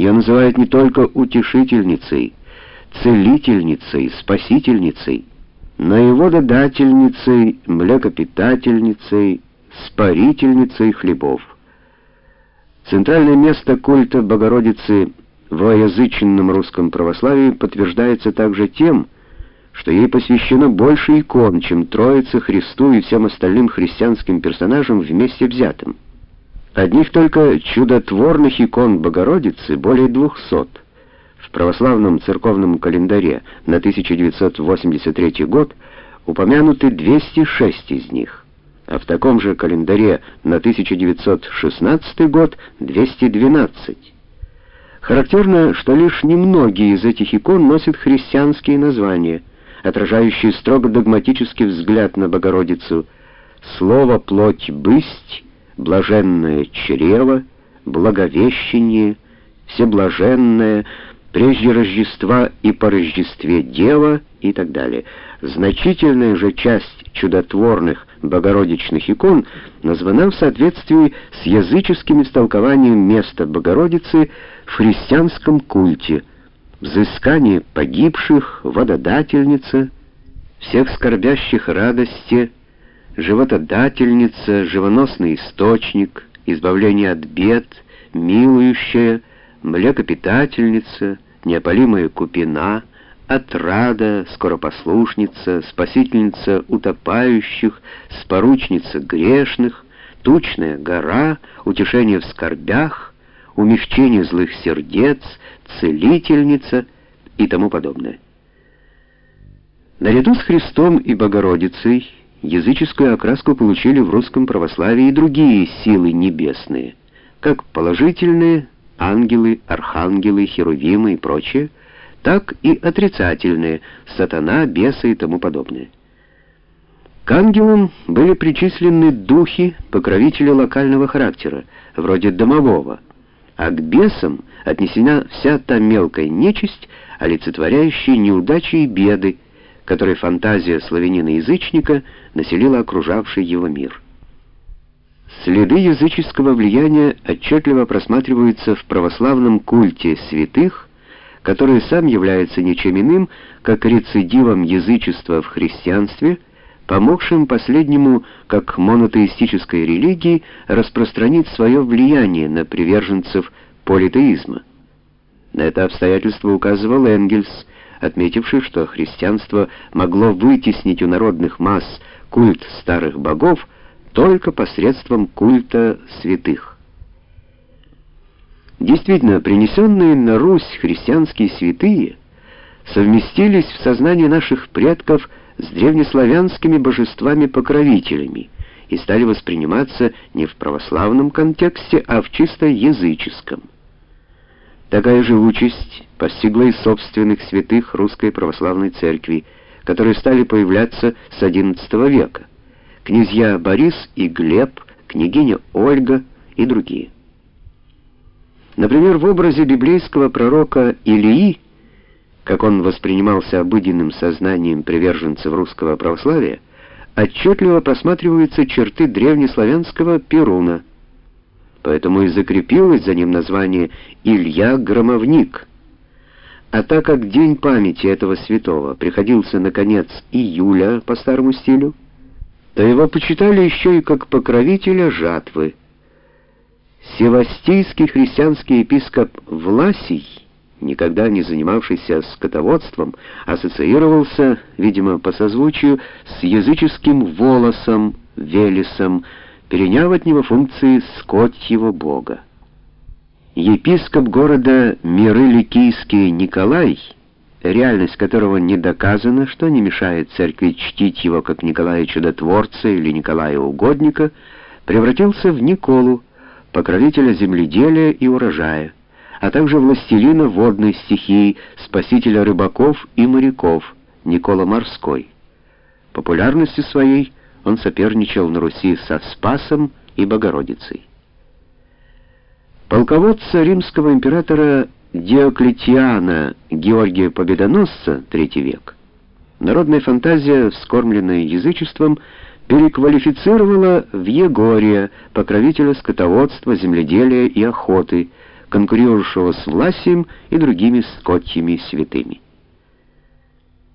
Ее называют не только утешительницей, целительницей, спасительницей, но и вододательницей, млекопитательницей, спарительницей хлебов. Центральное место культа Богородицы в язычном русском православии подтверждается также тем, что ей посвящено больше икон, чем Троице, Христу и всем остальным христианским персонажам вместе взятым. Одних только чудотворных икон Богородицы более двухсот. В православном церковном календаре на 1983 год упомянуты 206 из них, а в таком же календаре на 1916 год 212. Характерно, что лишь немногие из этих икон носят христианские названия, отражающие строго догматический взгляд на Богородицу. Слово «плоть бысть», «блаженное чрево», «благовещение», «всеблаженное», «прежде Рождества и по Рождестве Дева» и так далее. Значительная же часть чудотворных богородичных икон названа в соответствии с языческим истолкованием места Богородицы в христианском культе, взыскание погибших, вододательница, всех скорбящих радости, животодательница, живоносный источник, избавление от бед, милующая, млекопитательница, неопалимая купина — отрада, скоропослушница, спасительница утопающих, споручница грешных, тучная гора, утешение в скорбях, умягчение злых сердец, целительница и тому подобное. Наряду с Христом и Богородицей языческую окраску получили в русском православии и другие силы небесные, как положительные, ангелы, архангелы, херувимы и прочее, так и отрицательные — сатана, бесы и тому подобное. К ангелам были причислены духи, покровители локального характера, вроде домового, а к бесам отнесена вся та мелкая нечисть, олицетворяющая неудачи и беды, которой фантазия славянина-язычника населила окружавший его мир. Следы языческого влияния отчетливо просматриваются в православном культе святых, который сам является ничем иным, как рецидивом язычества в христианстве, помогшим последнему, как монотеистической религии, распространить свое влияние на приверженцев политеизма. На это обстоятельство указывал Энгельс, отметивший, что христианство могло вытеснить у народных масс культ старых богов только посредством культа святых. Действительно, принесенные на Русь христианские святые совместились в сознании наших предков с древнеславянскими божествами-покровителями и стали восприниматься не в православном контексте, а в чисто языческом. Такая же участь постигла и собственных святых русской православной церкви, которые стали появляться с XI века. Князья Борис и Глеб, княгиня Ольга и другие. Например, в образе библейского пророка Илии, как он воспринимался обыденным сознанием приверженцев русского православия, отчетливо просматриваются черты древнеславянского Перуна. Поэтому и закрепилось за ним название Илья Громовник. А так как день памяти этого святого приходился на конец июля по старому стилю, то его почитали еще и как покровителя жатвы. Севастийский христианский епископ Власий, никогда не занимавшийся скотоводством, ассоциировался, видимо, по созвучию с языческим волосом, Велесом, переняв от него функции скотьего бога. Епископ города Миры-Ликийский Николай, реальность которого не доказана, что не мешает церкви чтить его как Николая Чудотворца или Николая Угодника, превратился в Николу, покровителя земледелия и урожая, а также властелина водной стихии, спасителя рыбаков и моряков, Никола Морской. Популярностью своей он соперничал на Руси со Спасом и Богородицей. Полководца римского императора Диоклетиана Георгия Победоносца, III век, народная фантазия, вскормленная язычеством, переквалифицировала в Егория, покровителя скотоводства, земледелия и охоты, конкурировавшего с Власием и другими скотьями святыми.